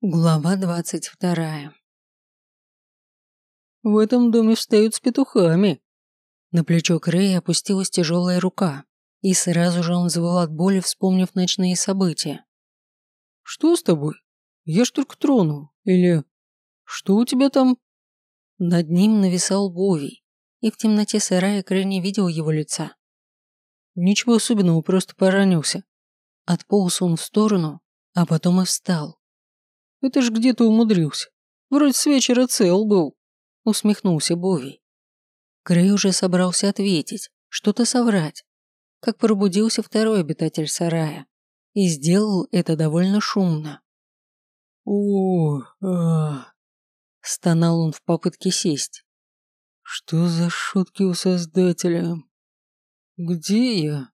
Глава двадцать вторая. В этом доме встают с петухами. На плечо Крея опустилась тяжелая рука, и сразу же он завыл от боли, вспомнив ночные события. Что с тобой? Я ж только тронул. Или что у тебя там? Над ним нависал Бовий, и в темноте сарая Крей не видел его лица. Ничего особенного, просто поранился. Отполз он в сторону, а потом и встал это ж где-то умудрился. Вроде с вечера цел был», — усмехнулся Бови. Крей уже собрался ответить, что-то соврать, как пробудился второй обитатель сарая, и сделал это довольно шумно. о а стонал он в попытке сесть. «Что за шутки у создателя? Где я?»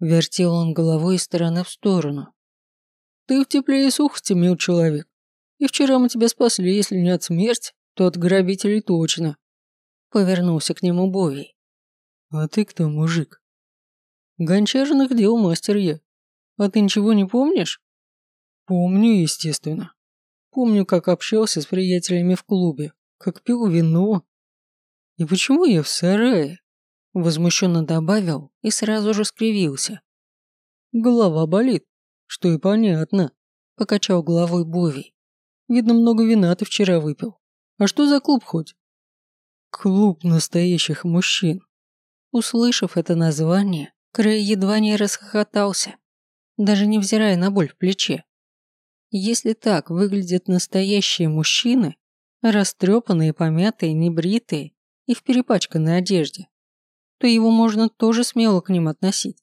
Вертел он головой из стороны в сторону, ты в тепле и сухости, мил человек. И вчера мы тебя спасли, если не от смерти, то от грабителей точно. Повернулся к нему Бовий. А ты кто, мужик? Гончарных дел мастер я. А ты ничего не помнишь? Помню, естественно. Помню, как общался с приятелями в клубе, как пил вино. И почему я в сарае? Возмущенно добавил и сразу же скривился. Голова болит. Что и понятно, покачал головой Бови. Видно, много вина ты вчера выпил. А что за клуб хоть? Клуб настоящих мужчин. Услышав это название, Крей едва не расхохотался, даже невзирая на боль в плече. Если так выглядят настоящие мужчины, растрепанные, помятые, небритые и в перепачканной одежде, то его можно тоже смело к ним относить.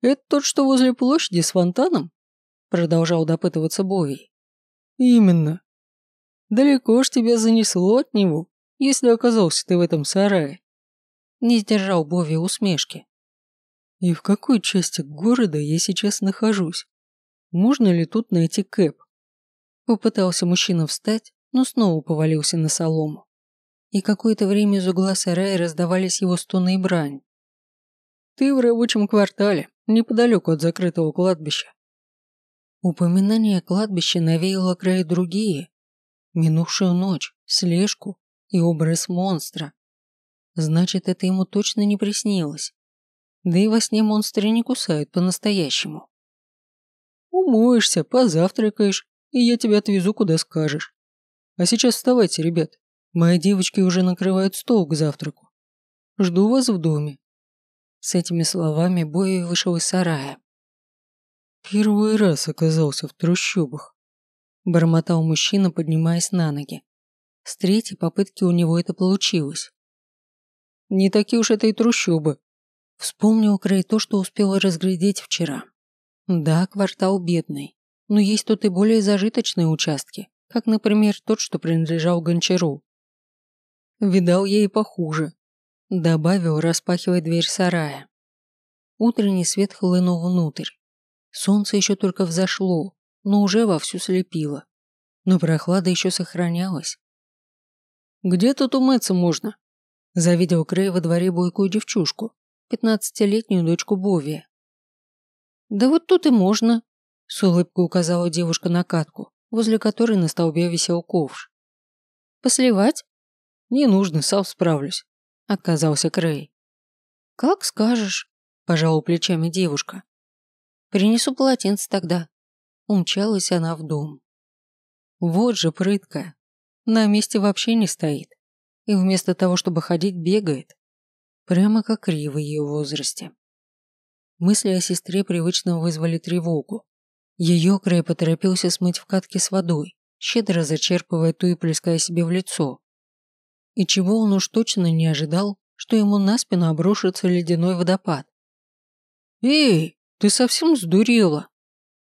«Это тот, что возле площади с фонтаном?» Продолжал допытываться Бови. «Именно. Далеко ж тебя занесло от него, если оказался ты в этом сарае». Не сдержал Бови усмешки. «И в какой части города я сейчас нахожусь? Можно ли тут найти Кэп?» Попытался мужчина встать, но снова повалился на солому. И какое-то время из угла сарая раздавались его стоны и брань. «Ты в рабочем квартале, неподалеку от закрытого кладбища. Упоминание кладбища навеяло край другие. Минувшую ночь, слежку и образ монстра. Значит, это ему точно не приснилось. Да и во сне монстры не кусают по-настоящему. Умоешься, позавтракаешь, и я тебя отвезу, куда скажешь. А сейчас вставайте, ребят. Мои девочки уже накрывают стол к завтраку. Жду вас в доме. С этими словами Бои вышел из сарая. «Первый раз оказался в трущобах», – бормотал мужчина, поднимаясь на ноги. С третьей попытки у него это получилось. «Не такие уж это и трущобы», – вспомнил Крей то, что успел разглядеть вчера. «Да, квартал бедный, но есть тут и более зажиточные участки, как, например, тот, что принадлежал Гончару. Видал я и похуже, Добавил, распахивая дверь сарая. Утренний свет хлынул внутрь. Солнце еще только взошло, но уже вовсю слепило. Но прохлада еще сохранялась. «Где тут умыться можно?» Завидел Крей во дворе бойкую девчушку, пятнадцатилетнюю дочку Бови. «Да вот тут и можно», – с улыбкой указала девушка на катку, возле которой на столбе висел ковш. «Посливать?» «Не нужно, сам справлюсь отказался Крей. Как скажешь, пожала плечами девушка. Принесу полотенце тогда. Умчалась она в дом. Вот же прыткая. На месте вообще не стоит. И вместо того, чтобы ходить, бегает. Прямо как Ри ее возрасте. Мысли о сестре привычно вызвали тревогу. Ее Крей поторопился смыть в катке с водой, щедро зачерпывая ту и плеская себе в лицо. И чего он уж точно не ожидал, что ему на спину обрушится ледяной водопад. «Эй, ты совсем сдурела?»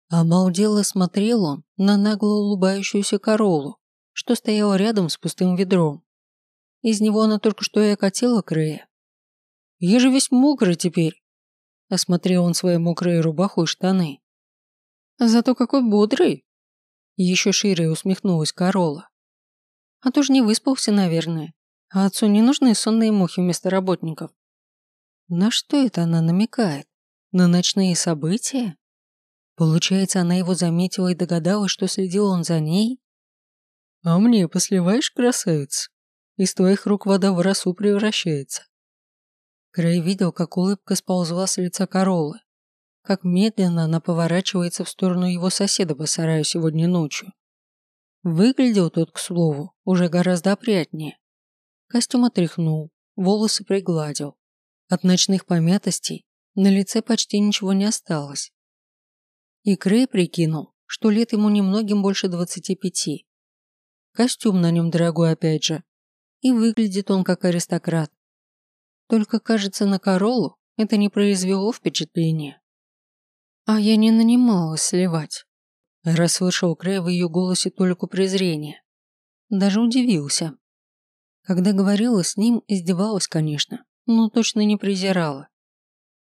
Обалдело смотрел он на нагло улыбающуюся королу, что стояла рядом с пустым ведром. Из него она только что и окатила Крея. «Я же весь мокрый теперь!» Осмотрел он свои мокрые рубаху и штаны. «Зато какой бодрый!» Еще шире усмехнулась Корола. А то ж не выспался, наверное. А отцу не нужны сонные мухи вместо работников. На что это она намекает? На ночные события? Получается, она его заметила и догадалась, что следил он за ней? А мне посливаешь, красавица? Из твоих рук вода в росу превращается. Крей видел, как улыбка сползла с лица Королы, как медленно она поворачивается в сторону его соседа по сараю сегодня ночью. Выглядел тот, к слову, уже гораздо опрятнее. Костюм отряхнул, волосы пригладил. От ночных помятостей на лице почти ничего не осталось. И Крей прикинул, что лет ему немногим больше двадцати пяти. Костюм на нем дорогой опять же. И выглядит он как аристократ. Только, кажется, на Королу это не произвело впечатления. А я не нанималась сливать. Расслышал Крей в ее голосе только презрения. Даже удивился. Когда говорила с ним, издевалась, конечно, но точно не презирала.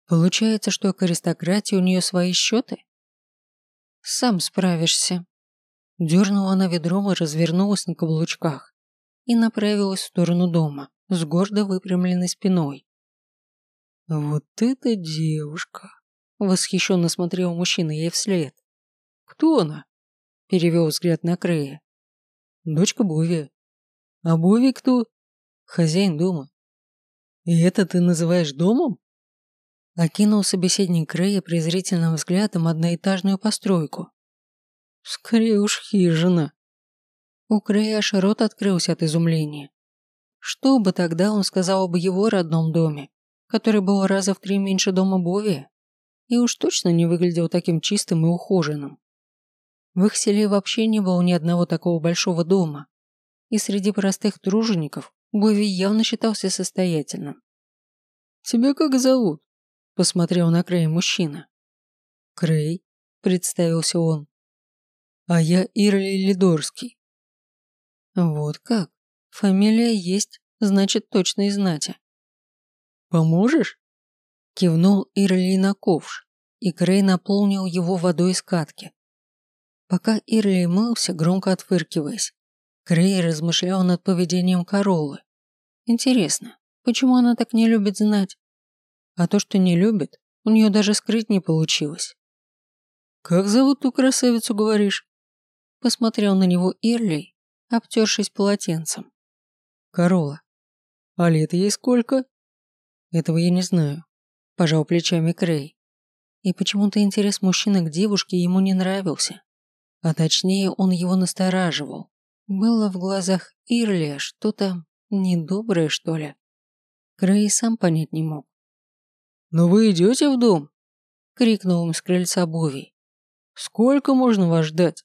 Получается, что к аристократии у нее свои счеты? Сам справишься. Дернула она ведром и развернулась на каблучках и направилась в сторону дома с гордо выпрямленной спиной. «Вот это девушка!» – восхищенно смотрел мужчина ей вслед. «Кто она?» – перевел взгляд на Крея. «Дочка Бови». «А Бови кто?» «Хозяин дома». «И это ты называешь домом?» Окинул собеседник Рэя презрительным взглядом одноэтажную постройку. Скорее уж хижина. У Крэя аж рот открылся от изумления. Что бы тогда он сказал об его родном доме, который был раза в три меньше дома Бови, и уж точно не выглядел таким чистым и ухоженным. В их селе вообще не было ни одного такого большого дома, и среди простых тружеников Бови явно считался состоятельным. «Тебя как зовут?» Посмотрел на Крей мужчина. Крей, представился он. А я Ирли Лидорский. Вот как. Фамилия есть, значит точно из знати. Поможешь? Кивнул Ирли на ковш, и Крей наполнил его водой из катки. Пока Ирли мылся, громко отфыркиваясь, Крей размышлял над поведением Королы. Интересно, почему она так не любит знать? А то, что не любит, у нее даже скрыть не получилось. «Как зовут ту красавицу, говоришь?» Посмотрел на него Ирли, обтершись полотенцем. «Корола. А лет ей сколько?» «Этого я не знаю», – пожал плечами Крей. И почему-то интерес мужчины к девушке ему не нравился. А точнее, он его настораживал. Было в глазах Ирли что-то недоброе, что ли. Крей сам понять не мог. «Но вы идете в дом?» — крикнул им с крыльца Бови. «Сколько можно вас ждать?»